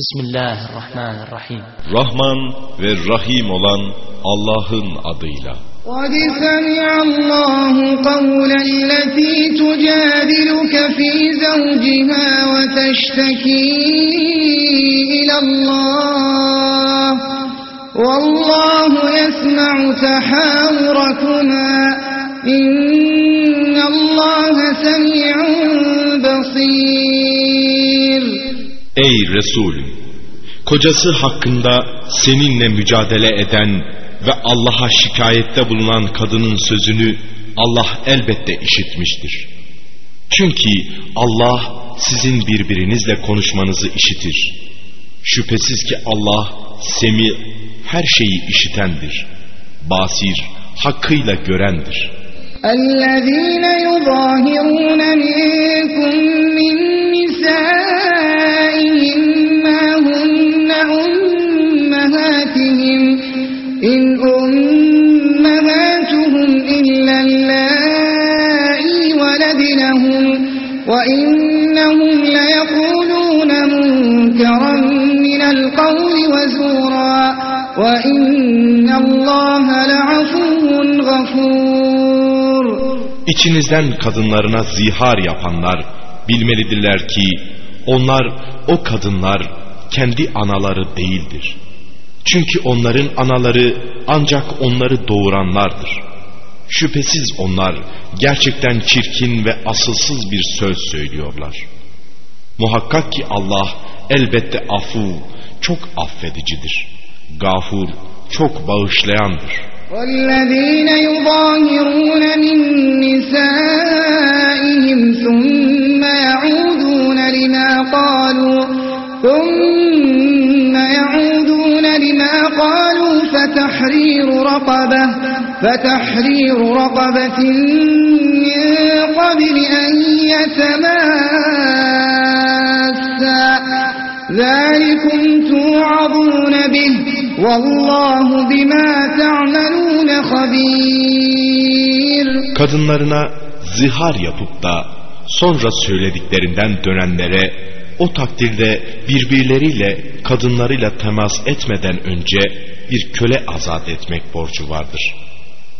Bismillahirrahmanirrahim. Rahman ve Rahim olan Allah'ın adıyla. قد سمع الله قول التي تجادلك في زوجها وتشتكي إلى الله والله يسمع تحاوركما إن الله سميع بصير Ey Resulüm! Kocası hakkında seninle mücadele eden ve Allah'a şikayette bulunan kadının sözünü Allah elbette işitmiştir. Çünkü Allah sizin birbirinizle konuşmanızı işitir. Şüphesiz ki Allah semi her şeyi işitendir. Basir hakkıyla görendir. الذين يظاهرون منكم من نسائهم وإنهم ليقولون منكرا من القول وزورا وإن الله لعفو غفور İçinizden kadınlarına zihar yapanlar bilmelidirler ki onlar o kadınlar kendi anaları değildir. Çünkü onların anaları ancak onları doğuranlardır. Şüphsiz onlar gerçekten çirkin ve asılsız bir söz söylüyorlar. Muhakkak ki Allah elbette afu, çok affedicidir. Gafur, çok bağışlayandır. والذين يظاهرون من نسائهم ثم يعودون لما قالوا ثم يعودون لما قالوا فتحرير رقبة فتحرير رقبة من قبل أن يتماسا ذلكم توعظون به والله بما تعملون خبير Kadınlarına zihar yapıp da sonra söylediklerinden dönenlere o takdirde birbirleriyle kadınlarıyla temas etmeden önce bir köle azat etmek borcu vardır.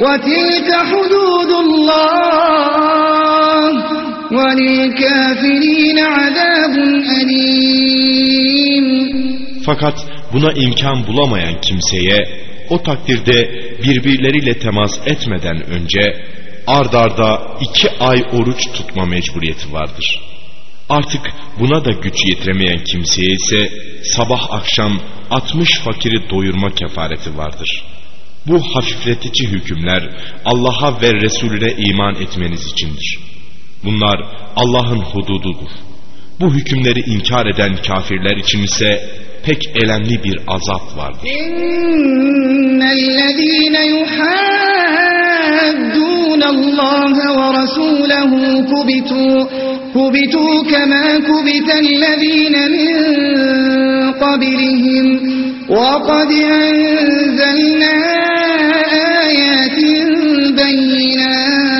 وتلك حدود الله وللكافرين عذاب أليم Fakat buna imkan bulamayan kimseye o takdirde birbirleriyle temas etmeden önce ard arda iki ay oruç tutma mecburiyeti vardır. Artık buna da güç yetiremeyen kimseye ise sabah akşam 60 fakiri doyurma kefareti vardır. Bu hafifletici hükümler Allah'a ve Resulüne iman etmeniz içindir. Bunlar Allah'ın hudududur. Bu hükümleri inkar eden kafirler için ise pek elemli bir azap vardır. İnnellezîne yuhaddûnallâhe ve rasûlehû kubitû kubitû kemâ kubitellezîne min kabilihim وقد أنزلنا آيات بينات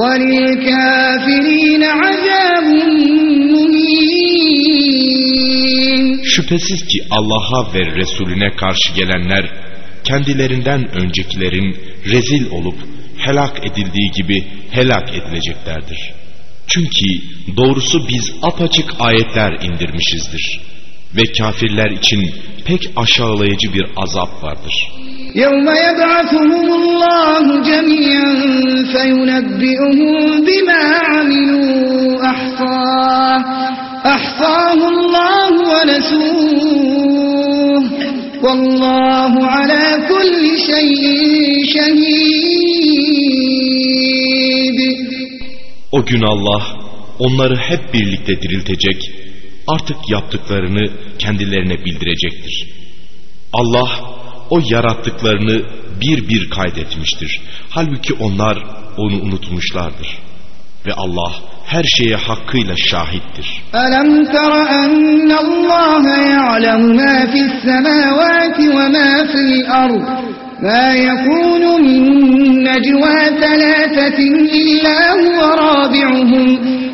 وللكافرين عذاب مهين Şüphesiz ki Allah'a ve Resulüne karşı gelenler kendilerinden öncekilerin rezil olup helak edildiği gibi helak edileceklerdir. Çünkü doğrusu biz apaçık ayetler indirmişizdir. Ve kafirler için pek aşağılayıcı bir azap vardır. يوم يبعثهم الله جميعا فينبئهم بما عملوا أحصاه أحصاه الله ونسوه والله على كل شيء شهيد O gün Allah onları hep birlikte diriltecek artık yaptıklarını kendilerine bildirecektir. Allah o yarattıklarını bir bir kaydetmiştir. Halbuki onlar onu unutmuşlardır. Ve Allah her şeye hakkıyla şahittir. Alam tara ennallaha ya'lemu ma fis semavati ve ma fil ard. ما يكون من نجوى ثلاثة إلا هو رابعهم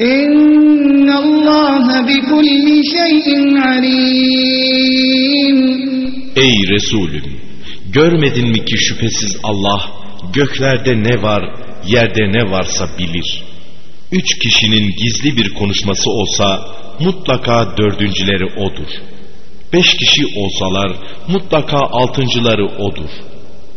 إن الله بكل شيء عليم Ey Resulüm! Görmedin mi ki şüphesiz Allah göklerde ne var, yerde ne varsa bilir. Üç kişinin gizli bir konuşması olsa mutlaka dördüncüleri odur. Beş kişi olsalar mutlaka altıncıları odur.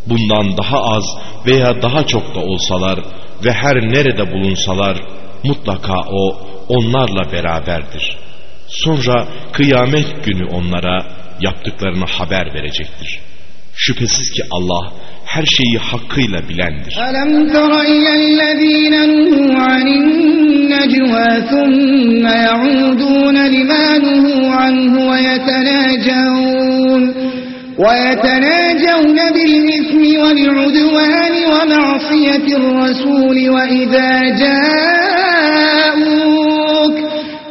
Bundan daha az veya daha çok da olsalar ve her nerede bulunsalar mutlaka o onlarla beraberdir. Sonra kıyamet günü onlara yaptıklarını haber verecektir. Şüphesiz ki Allah her şeyi hakkıyla bilendir. ألم تر إلى الذين نهوا عن النجوى ثم يعودون لما نهوا عنه ويتناجون ويتناجون بالإثم والعدوان ومعصية الرسول وإذا جاءوك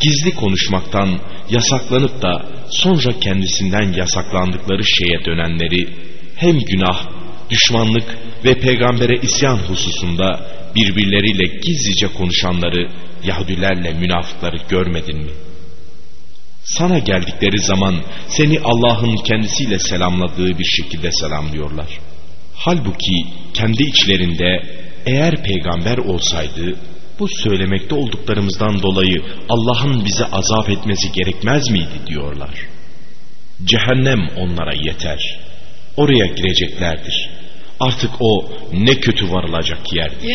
Gizli konuşmaktan yasaklanıp da sonra kendisinden yasaklandıkları şeye dönenleri hem günah, düşmanlık ve peygambere isyan hususunda birbirleriyle gizlice konuşanları Yahudilerle münafıkları görmedin mi? Sana geldikleri zaman seni Allah'ın kendisiyle selamladığı bir şekilde selamlıyorlar. Halbuki kendi içlerinde eğer peygamber olsaydı bu söylemekte olduklarımızdan dolayı Allah'ın bize azap etmesi gerekmez miydi diyorlar. Cehennem onlara yeter. Oraya gireceklerdir. Artık o ne kötü varılacak yerdir.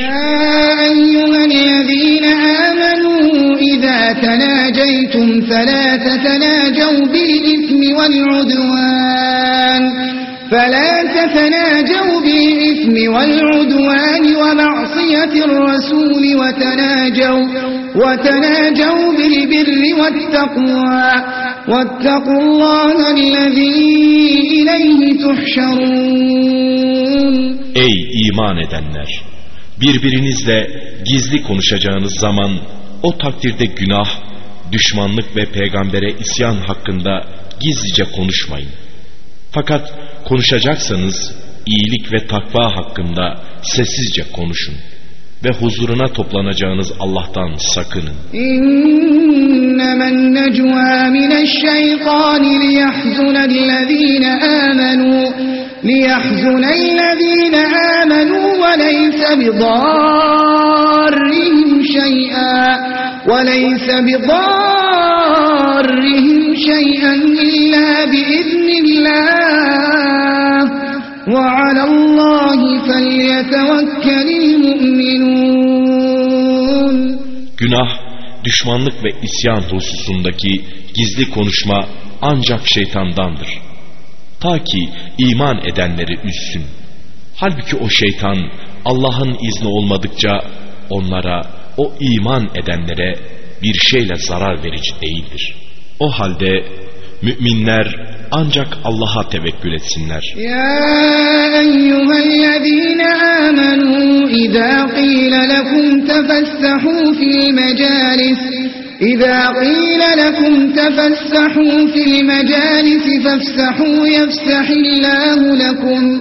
فلا تتناجوا بالإثم والعدوان ومعصية الرسول وتناجوا وتناجوا بالبر والتقوى واتقوا الله الذي إليه تحشرون Ey iman edenler! Birbirinizle gizli konuşacağınız zaman o takdirde günah, düşmanlık ve peygambere isyan hakkında gizlice konuşmayın. Fakat konuşacaksanız iyilik ve takva hakkında sessizce konuşun ve huzuruna toplanacağınız Allah'tan sakının. İnnemen necvâ mineşşeytâni liyahzunellezîne âmenû liyahzunellezîne âmenû ve leyse bidarrihim şey'â وليس بضارهم شيئا إلا بإذن الله وعلى الله فليتوكل المؤمنون Günah, düşmanlık ve isyan hususundaki gizli konuşma ancak şeytandandır. Ta ki iman edenleri üzsün. Halbuki o şeytan Allah'ın izni olmadıkça onlara, o iman edenlere bir şeyle zarar verici değildir. O halde müminler ancak Allah'a tevekkül etsinler. يا أيها الذين آمنوا إذا قيل لكم تفسحوا في المجالس إذا قيل لكم تفسحوا في المجالس فافسحوا يفسح الله لكم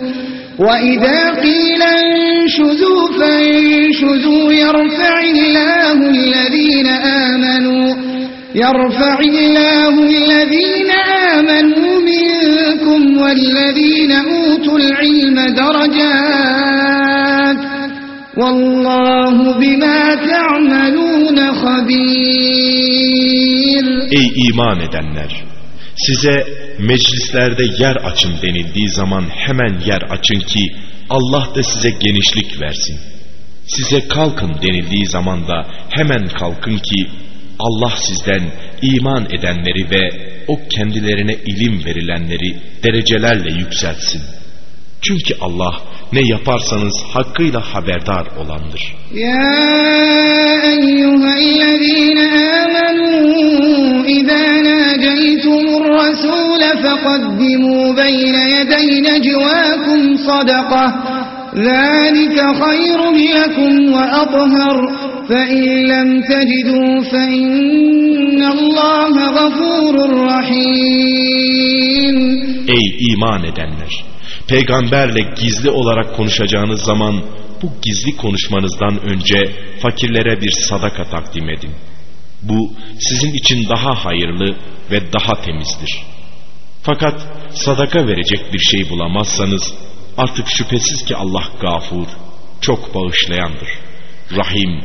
وإذا قيل انشزوا فانشزوا يرفع الله الذين آمنوا يرفع الله الذين آمنوا منكم والذين أوتوا العلم درجات والله بما تعملون خبير Ey iman edenler! Size meclislerde yer açın denildiği zaman hemen yer açın ki Allah da size genişlik versin. Size kalkın denildiği zaman da hemen kalkın ki Allah sizden iman edenleri ve o kendilerine ilim verilenleri derecelerle yükseltsin. Çünkü Allah ne yaparsanız hakkıyla haberdar olandır. Ya eyyühellezine amenu idâ nâceytumur rasûle feqaddimû beyne yedey necvâkum sadakah ذلك خير لكم وأطهر فإن لم تجدوا فإن الله غفور رحيم Ey iman edenler! Peygamberle gizli olarak konuşacağınız zaman bu gizli konuşmanızdan önce fakirlere bir sadaka takdim edin. Bu sizin için daha hayırlı ve daha temizdir. Fakat sadaka verecek bir şey bulamazsanız artık şüphesiz ki Allah gafur, çok bağışlayandır. Rahim,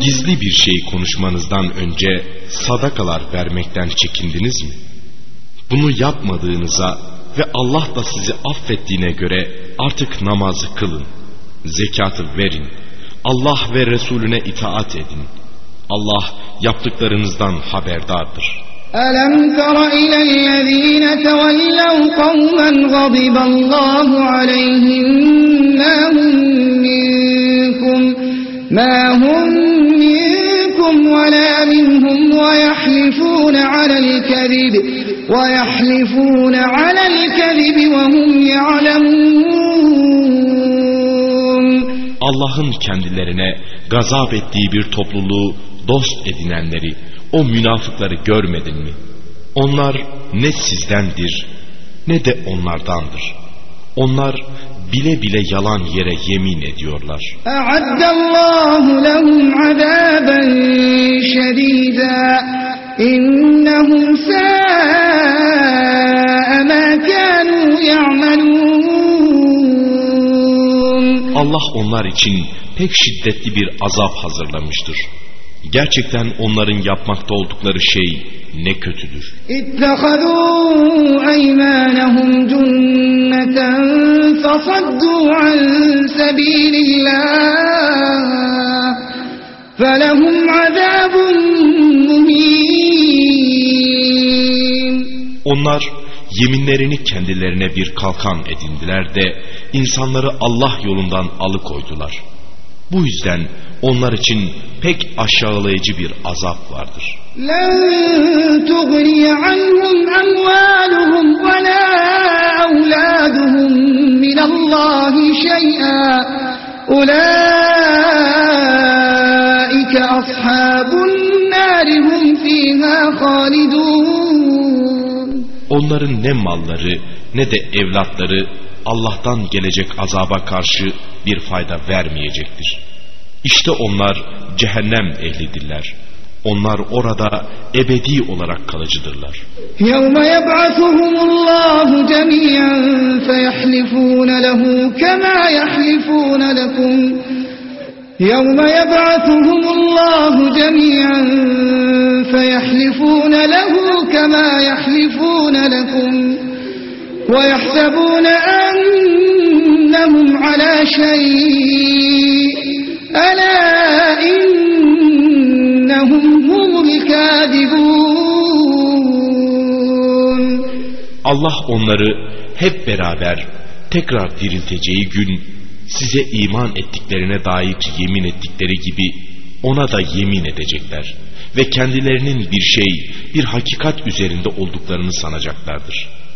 Gizli bir şey konuşmanızdan önce sadakalar vermekten çekindiniz mi? Bunu yapmadığınıza ve Allah da sizi affettiğine göre artık namazı kılın, zekatı verin, Allah ve Resulüne itaat edin. Allah yaptıklarınızdan haberdardır. ألم تر إلى الذين تولوا قوما غضب الله عليهم ما هم منكم ما هم منكم ولا منهم ويحلفون على الكذب ويحلفون على الكذب وهم يعلمون Allah'ın kendilerine gazap ettiği bir topluluğu dost edinenleri, o münafıkları görmedin mi? Onlar ne sizdendir ne de onlardandır. Onlar bile bile yalan yere yemin ediyorlar. A'addallahu lehum azaben şedida innehum sa'a ma kanu ya'malun. Allah onlar için pek şiddetli bir azap hazırlamıştır. Gerçekten onların yapmakta oldukları şey ne kötüdür. Onlar yeminlerini kendilerine bir kalkan edindiler de insanları Allah yolundan alıkoydular. Bu yüzden onlar için pek aşağılayıcı bir azap vardır. Onların ne malları ne de evlatları Allah'tan gelecek azaba karşı bir fayda vermeyecektir. İşte onlar cehennem ehlidirler. Onlar orada ebedi olarak kalıcıdırlar. يوم يبعثهم الله جميعا فيحلفون له كما يحلفون لكم يوم يبعثهم الله جميعا فيحلفون له كما يحلفون لكم ويحسبون أنهم على شيء ألا إنهم هم الكاذبون Allah onları hep beraber tekrar dirilteceği gün size iman ettiklerine dair yemin ettikleri gibi ona da yemin edecekler ve kendilerinin bir şey, bir hakikat üzerinde olduklarını sanacaklardır.''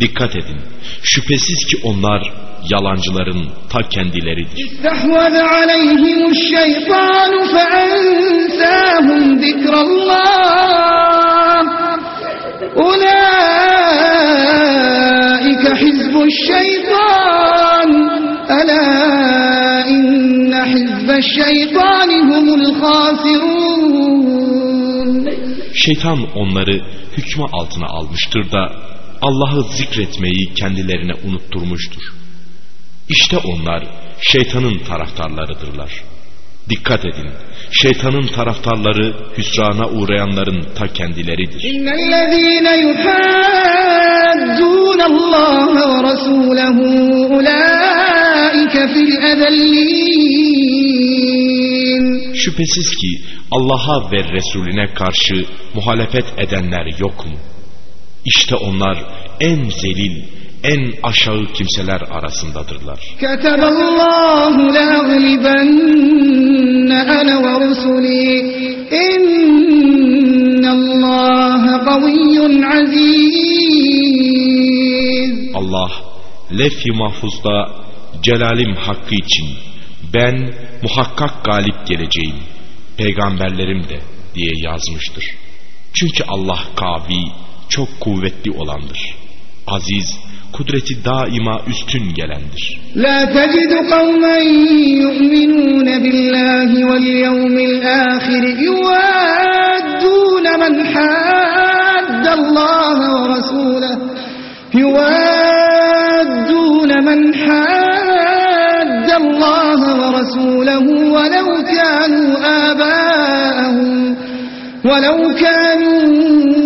Dikkat edin, şüphesiz ki onlar yalancıların ta kendileridir. İstehveze aleyhimuş-şeytanu feensâhum zikrallah. Ulaike hizbuş-şeytan. Ela inne hizbeş-şeytani humul khasirun. Şeytan onları hükmü altına almıştır da Allah'ı zikretmeyi kendilerine unutturmuştur. İşte onlar şeytanın taraftarlarıdırlar. Dikkat edin, şeytanın taraftarları hüsrana uğrayanların ta kendileridir. İnnellezîne yuhaddûne Allah ve rasûlehu ulâike fil edellîn. Şüphesiz ki Allah'a ve Resulüne karşı muhalefet edenler yok mu? İşte onlar en zelil, en aşağı kimseler arasındadırlar. Keteballahu le'aglibenne ene ve rusulî innallâhe kaviyyun aziz. Allah lef-i mahfuzda celalim hakkı için ben muhakkak galip geleceğim, peygamberlerim de diye yazmıştır. Çünkü Allah kavi, çok kuvvetli olandır. Aziz, kudreti daima üstün gelendir. La tecidu kavmen yu'minun billahi vel yevmil ahir yuvaddun men haddallaha ve rasuleh yuvaddun men haddallaha ve rasulehu velev kanu âbâehum velev kanu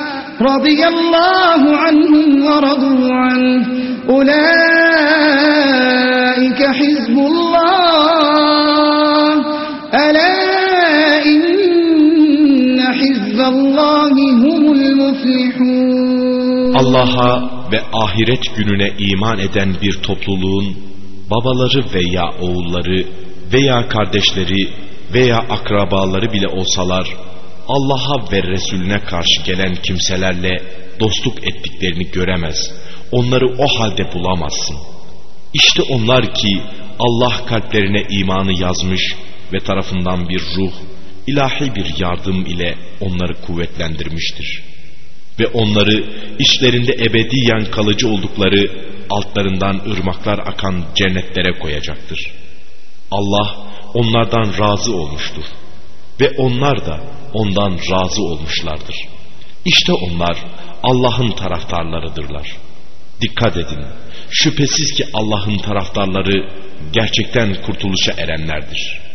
رضي الله عنهم ورضوا عنه أولئك حزب الله ألا إن حزب الله هم المفلحون Allah'a ve ahiret gününe iman eden bir topluluğun babaları veya oğulları veya kardeşleri veya akrabaları bile olsalar Allah'a ve Resulüne karşı gelen kimselerle dostluk ettiklerini göremez. Onları o halde bulamazsın. İşte onlar ki Allah kalplerine imanı yazmış ve tarafından bir ruh, ilahi bir yardım ile onları kuvvetlendirmiştir. Ve onları işlerinde ebediyen kalıcı oldukları altlarından ırmaklar akan cennetlere koyacaktır. Allah onlardan razı olmuştur. Ve onlar da ondan razı olmuşlardır. İşte onlar Allah'ın taraftarlarıdırlar. Dikkat edin. Şüphesiz ki Allah'ın taraftarları gerçekten kurtuluşa erenlerdir.''